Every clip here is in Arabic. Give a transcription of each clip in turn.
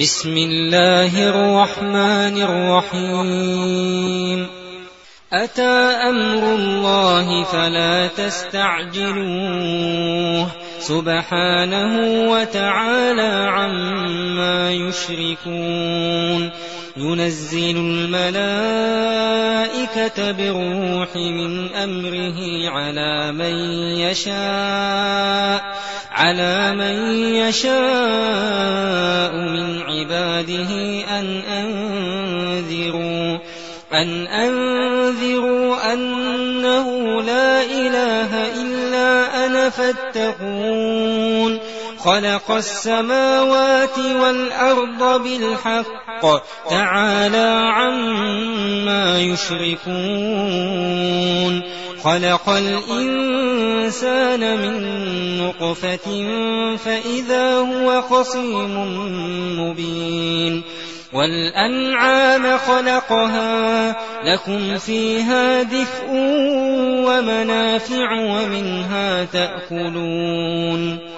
بسم الله الرحمن الرحيم. أتى أمر الله فلا تستعجلوه. سبحانه وتعالى عما يشركون. ينزل الملائكة بالروح من أمره على من يشاء. على من يشاء من عباده أن أنذروا أن أنذروا أنه لا إله إلا أنا فاتقون. خلق السماوات والأرض بالحق. تعالى عما يشركون. خلق الإنسان من نطفة فإذا هو خصيم مبين. والأنعام خلقها لكم فيها دفء ومنافع ومنها تأكلون.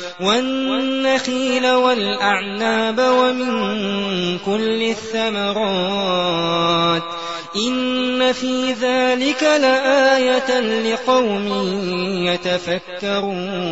والنخيل والأعناب ومن كل الثمرات إن في ذلك لآية لقوم يتفكرون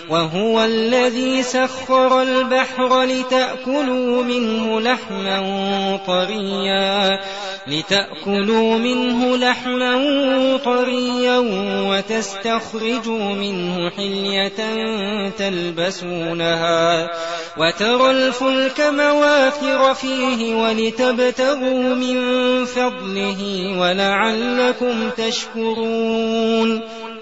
وهو الذي سخر البحر لتأكلوا منه لحما طريا لتأكلوا منه لحما طريا وتستخرجوا منه حلية تلبسونها وترى الفلك مواخر فيه ولتبتغوا من فضله ولعلكم تشكرون.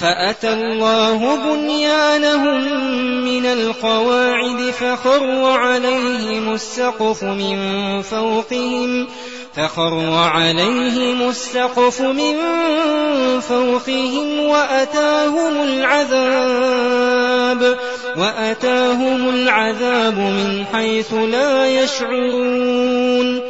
فأتى الله بنيانهم من القواعد فخر عليهم السقف من فوقهم فخر عليهم السقف من فوقهم وأتاهم العذاب وأتاهم العذاب من حيث لا يشعرون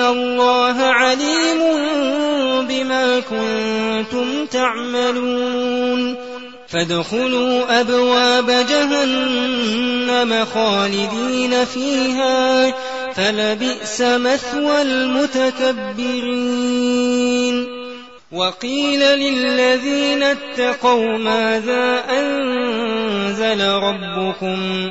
الله عليم بما كنتم تعملون. فادخلوا أبواب جهنم خالدين فيها فلبئس مثوى المتكبرين. وقيل للذين اتقوا ماذا أنزل ربكم؟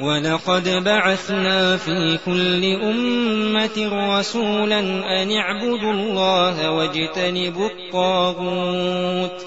ولقد بعثنا في كل أمة رسولا أن اعبدوا الله واجتنبوا الطاغوت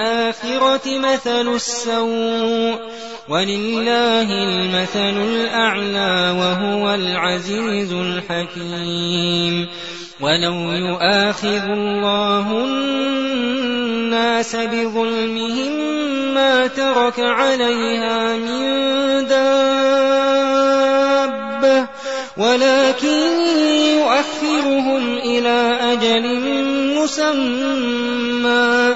مثل السوء ولله المثل الأعلى وهو العزيز الحكيم. ولو يؤاخذ الله الناس بظلمهم ما ترك عليها من دابة ولكن يؤخرهم إلى أجل مسمى.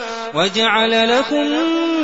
وجعل لكم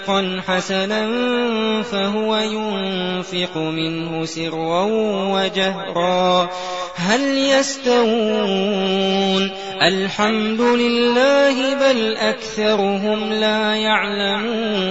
رزقا حسنا فهو ينفق منه سرا وجهرا. هل يستوون؟ الحمد لله بل أكثرهم لا يعلمون.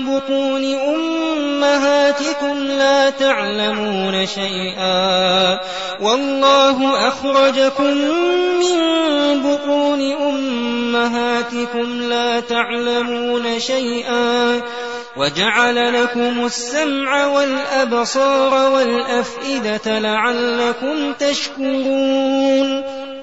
بطون أمهاتكم لا تعلمون شيئا والله أخرجكم من بطون أمهاتكم لا تعلمون شيئا وجعل لكم السمع والأبصار والأفئدة لعلكم تشكرون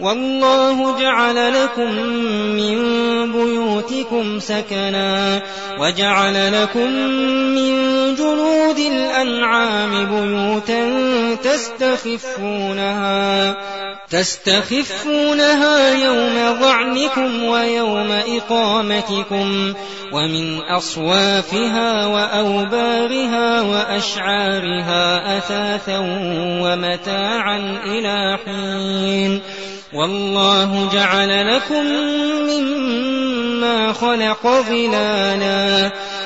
والله جعل لكم من بيوتكم سكنا وجعل لكم من جنود الأنعام بيوتا تستخفونها تستخفونها يوم ظعنكم ويوم إقامتكم ومن أصوافها وأوبارها وأشعارها أثاثا ومتاعا إلى حين والله جعل لكم مما خلق ظلالا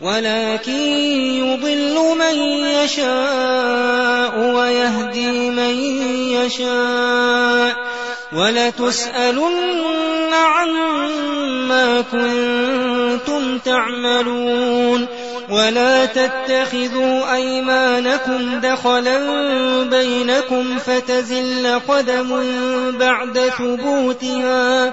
ولكن يضل من يشاء ويهدي من يشاء ولتسألن عما كنتم تعملون ولا تتخذوا أيمانكم دخلا بينكم فتزل قدم بعد ثبوتها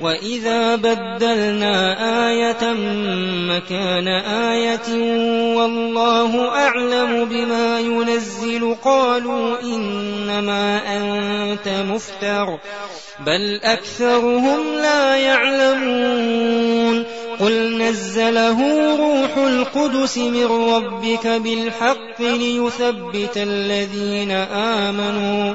وإذا بدلنا آية مكان آية والله أعلم بما ينزل قالوا إنما أنت مفتر بل أكثرهم لا يعلمون قل نزله روح القدس من ربك بالحق ليثبت الذين آمنوا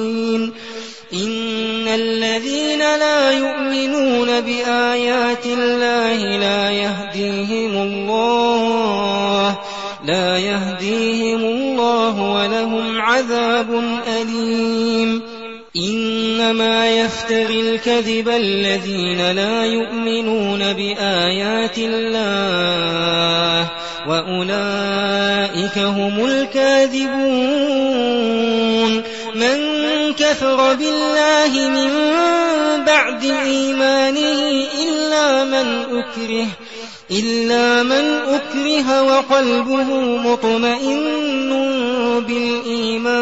الذين لا يؤمنون بآيات الله لا يهديهم الله لا يهديهم الله ولهم عذاب أليم. إنما يفتري الكذب الذين لا يؤمنون بآيات الله وأولئك هم الكاذبون. كفر بالله من بعد إيمانه إلا من أكره إلا من أكره وقلبه مطمئن بالإيمان.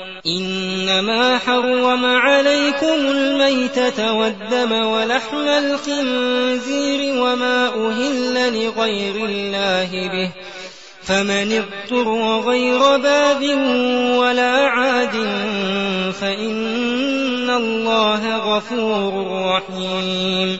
إنما حرم عليكم الميتة والدم ولحم الخنزير وما أهل لغير الله به فمن اضطر غير باب ولا عاد فإن الله غفور رحيم